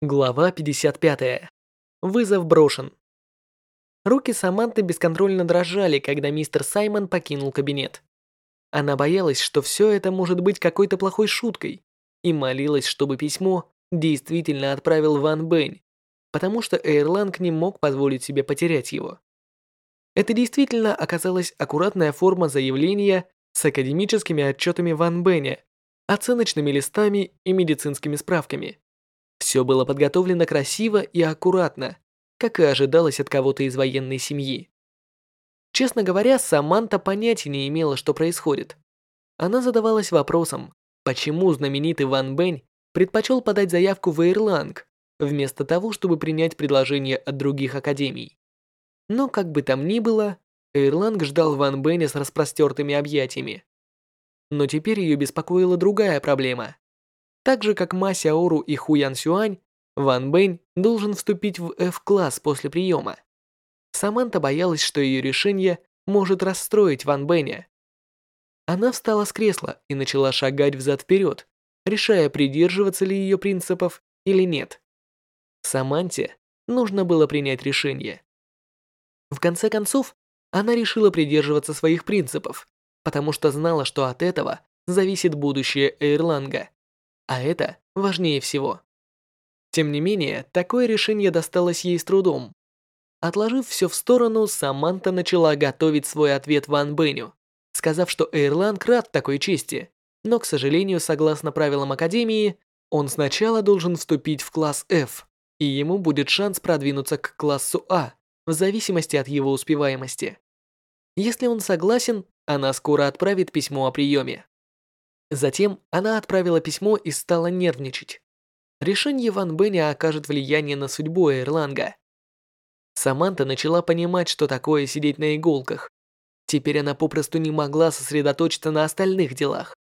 Глава 55. Вызов брошен. Руки Саманты бесконтрольно дрожали, когда мистер Саймон покинул кабинет. Она боялась, что все это может быть какой-то плохой шуткой, и молилась, чтобы письмо действительно отправил Ван Бэнь, потому что Эйрланг не мог позволить себе потерять его. Это действительно оказалась аккуратная форма заявления с академическими отчетами Ван Бэня, оценочными листами и медицинскими справками. Все было подготовлено красиво и аккуратно, как и ожидалось от кого-то из военной семьи. Честно говоря, Саманта понятия не имела, что происходит. Она задавалась вопросом, почему знаменитый Ван Бэнь предпочел подать заявку в Эйрланг, вместо того, чтобы принять предложение от других академий. Но как бы там ни было, Эйрланг ждал Ван Бэня с распростертыми объятиями. Но теперь ее беспокоила другая проблема. Так же, как Ма Сяору и Ху Ян Сюань, Ван Бэнь должен вступить в F-класс после приема. Саманта боялась, что ее решение может расстроить Ван Бэня. Она встала с кресла и начала шагать взад-вперед, решая, придерживаться ли ее принципов или нет. Саманте нужно было принять решение. В конце концов, она решила придерживаться своих принципов, потому что знала, что от этого зависит будущее Эйрланга а это важнее всего. Тем не менее, такое решение досталось ей с трудом. Отложив все в сторону, Саманта начала готовить свой ответ Ван Беню, сказав, что Эйрланг рад такой чести, но, к сожалению, согласно правилам Академии, он сначала должен вступить в класс F, и ему будет шанс продвинуться к классу А, в зависимости от его успеваемости. Если он согласен, она скоро отправит письмо о приеме. Затем она отправила письмо и стала нервничать. Решение Ван Бэня окажет влияние на судьбу Эрланга. Саманта начала понимать, что такое сидеть на иголках. Теперь она попросту не могла сосредоточиться на остальных делах.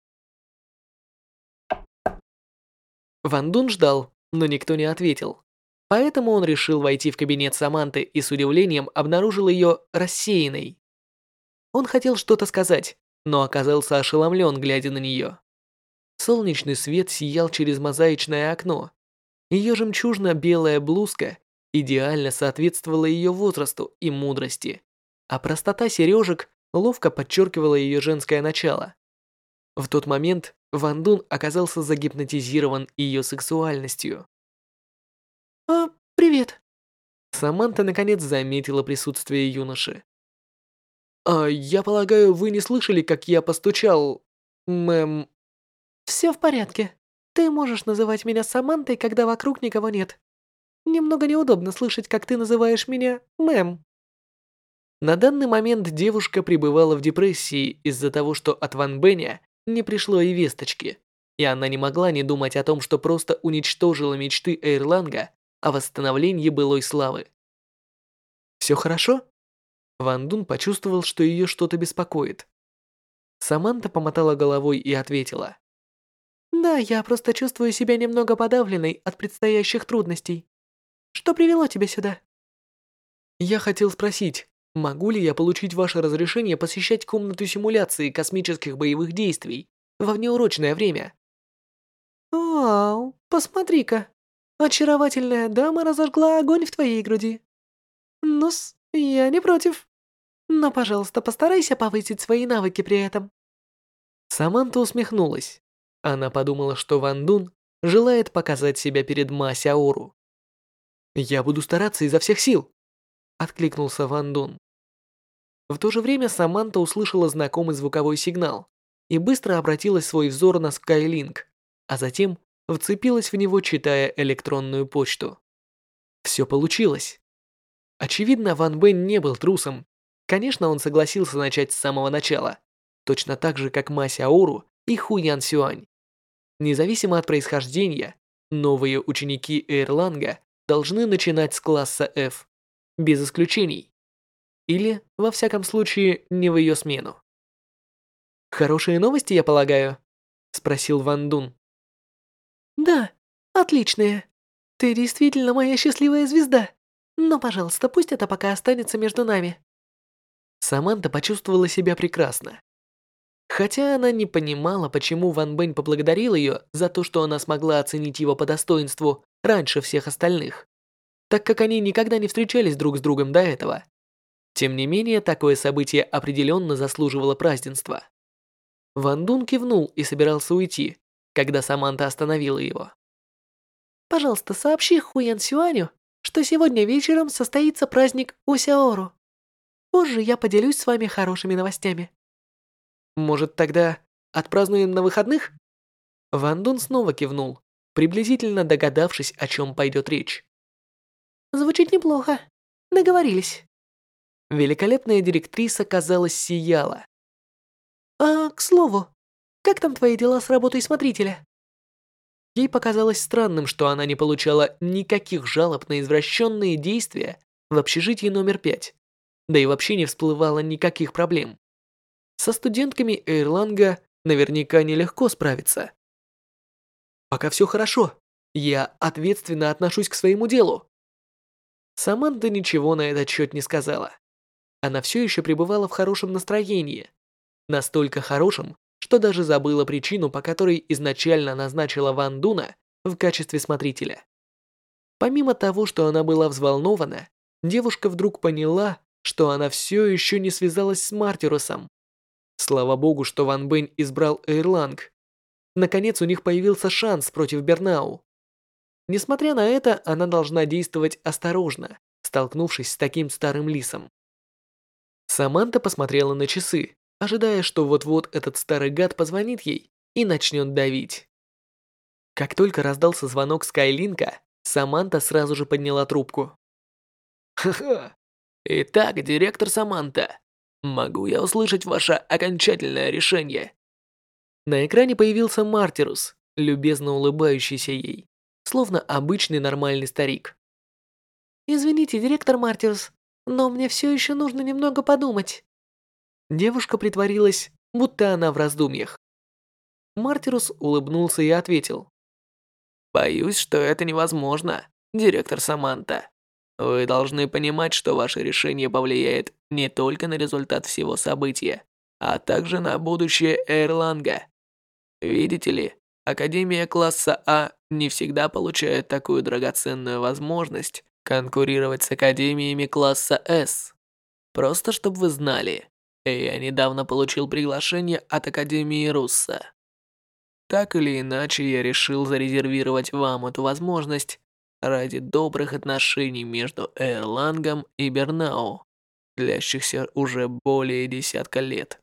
Ван Дун ждал, но никто не ответил. Поэтому он решил войти в кабинет Саманты и с удивлением обнаружил ее рассеянной. Он хотел что-то сказать, но оказался ошеломлен, глядя на нее. Солнечный свет сиял через мозаичное окно. Ее жемчужно-белая блузка идеально соответствовала ее возрасту и мудрости, а простота сережек ловко подчеркивала ее женское начало. В тот момент Ван Дун оказался загипнотизирован ее сексуальностью. «А, привет!» Саманта наконец заметила присутствие юноши. «А я полагаю, вы не слышали, как я постучал, мэм...» «Все в порядке. Ты можешь называть меня Самантой, когда вокруг никого нет. Немного неудобно слышать, как ты называешь меня мэм». На данный момент девушка пребывала в депрессии из-за того, что от Ван Беня не пришло и весточки, и она не могла не думать о том, что просто уничтожила мечты Эйрланга о восстановлении былой славы. «Все хорошо?» Ван Дун почувствовал, что ее что-то беспокоит. Саманта помотала головой и ответила. «Да, я просто чувствую себя немного подавленной от предстоящих трудностей. Что привело тебя сюда?» «Я хотел спросить, могу ли я получить ваше разрешение посещать комнату симуляции космических боевых действий во внеурочное время?» «Вау, посмотри-ка, очаровательная дама разожгла огонь в твоей груди. Ну-с, я не против». Но, пожалуйста, постарайся повысить свои навыки при этом. Саманта усмехнулась. Она подумала, что Ван Дун желает показать себя перед Ма Сяору. «Я буду стараться изо всех сил», — откликнулся Ван Дун. В то же время Саманта услышала знакомый звуковой сигнал и быстро обратила свой взор на Skylink, а затем вцепилась в него, читая электронную почту. Все получилось. Очевидно, Ван Бен не был трусом Конечно, он согласился начать с самого начала, точно так же, как Ма Сяору и Ху Ян Сюань. Независимо от происхождения, новые ученики Эрланга должны начинать с класса F, без исключений. Или, во всяком случае, не в ее смену. «Хорошие новости, я полагаю?» – спросил Ван Дун. «Да, отличные. Ты действительно моя счастливая звезда. Но, пожалуйста, пусть это пока останется между нами». Саманта почувствовала себя прекрасно. Хотя она не понимала, почему Ван Бэнь поблагодарил ее за то, что она смогла оценить его по достоинству раньше всех остальных, так как они никогда не встречались друг с другом до этого. Тем не менее, такое событие определенно заслуживало празднества. Ван Дун кивнул и собирался уйти, когда Саманта остановила его. «Пожалуйста, сообщи Хуян Сюаню, что сегодня вечером состоится праздник Усяору. Позже я поделюсь с вами хорошими новостями». «Может, тогда отпразднуем на выходных?» Ван Дун снова кивнул, приблизительно догадавшись, о чем пойдет речь. «Звучит неплохо. Договорились». Великолепная директриса, казалось, сияла. «А, к слову, как там твои дела с работой смотрителя?» Ей показалось странным, что она не получала никаких жалоб на извращенные действия в общежитии номер пять, да и вообще не всплывало никаких проблем. Со студентками Эйрланга наверняка нелегко справиться. «Пока все хорошо. Я ответственно отношусь к своему делу». Саманта ничего на этот счет не сказала. Она все еще пребывала в хорошем настроении. Настолько хорошем, что даже забыла причину, по которой изначально назначила Ван Дуна в качестве смотрителя. Помимо того, что она была взволнована, девушка вдруг поняла, что она все еще не связалась с Мартирусом. Слава богу, что Ван Бэнь избрал Эйрланг. Наконец у них появился шанс против Бернау. Несмотря на это, она должна действовать осторожно, столкнувшись с таким старым лисом. Саманта посмотрела на часы, ожидая, что вот-вот этот старый гад позвонит ей и начнет давить. Как только раздался звонок Скайлинка, Саманта сразу же подняла трубку. «Ха-ха! Итак, директор Саманта, могу я услышать ваше окончательное решение?» На экране появился Мартирус, любезно улыбающийся ей, словно обычный нормальный старик. «Извините, директор Мартирус, но мне все еще нужно немного подумать». Девушка притворилась, будто она в раздумьях. Мартирус улыбнулся и ответил. «Боюсь, что это невозможно, директор Саманта. Вы должны понимать, что ваше решение повлияет не только на результат всего события, а также на будущее Эрланга. Видите ли, Академия класса А не всегда получает такую драгоценную возможность конкурировать с академиями класса С. Просто чтобы вы знали, я недавно получил приглашение от Академии Русса. Так или иначе, я решил зарезервировать вам эту возможность ради добрых отношений между Эрлангом и Бернау, длящихся уже более десятка лет.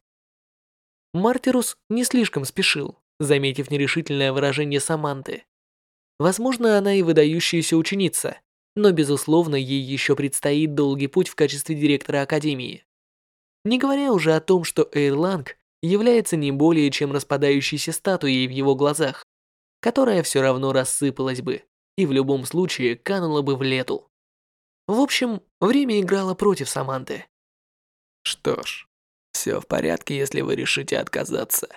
Мартирус не слишком спешил, заметив нерешительное выражение Саманты. Возможно, она и выдающаяся ученица, но, безусловно, ей еще предстоит долгий путь в качестве директора Академии. Не говоря уже о том, что Эйрланг является не более чем распадающейся статуей в его глазах, которая все равно рассыпалась бы и в любом случае канула бы в лету. В общем, время играло против Саманты. Что ж, все в порядке, если вы решите отказаться.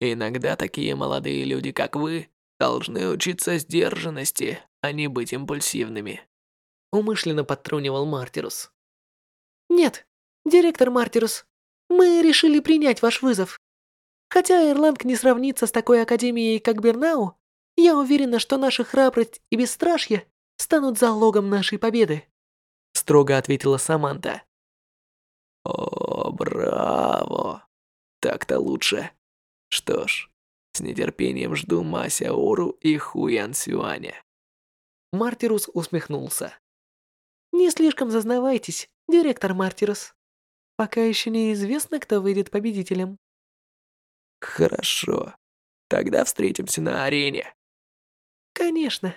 Иногда такие молодые люди, как вы, должны учиться сдержанности, а не быть импульсивными умышленно подтрунивал Мартирус. «Нет, директор Мартирус, мы решили принять ваш вызов. Хотя Ирланг не сравнится с такой академией, как Бернау, я уверена, что наша храбрость и бесстрашие станут залогом нашей победы», строго ответила Саманта. «О, браво! Так-то лучше. Что ж, с нетерпением жду Мася Ору и Хуян Сюаня». Мартирус усмехнулся. Не слишком зазнавайтесь, директор Мартирос. Пока еще неизвестно, кто выйдет победителем. Хорошо. Тогда встретимся на арене. Конечно.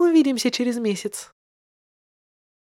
Увидимся через месяц.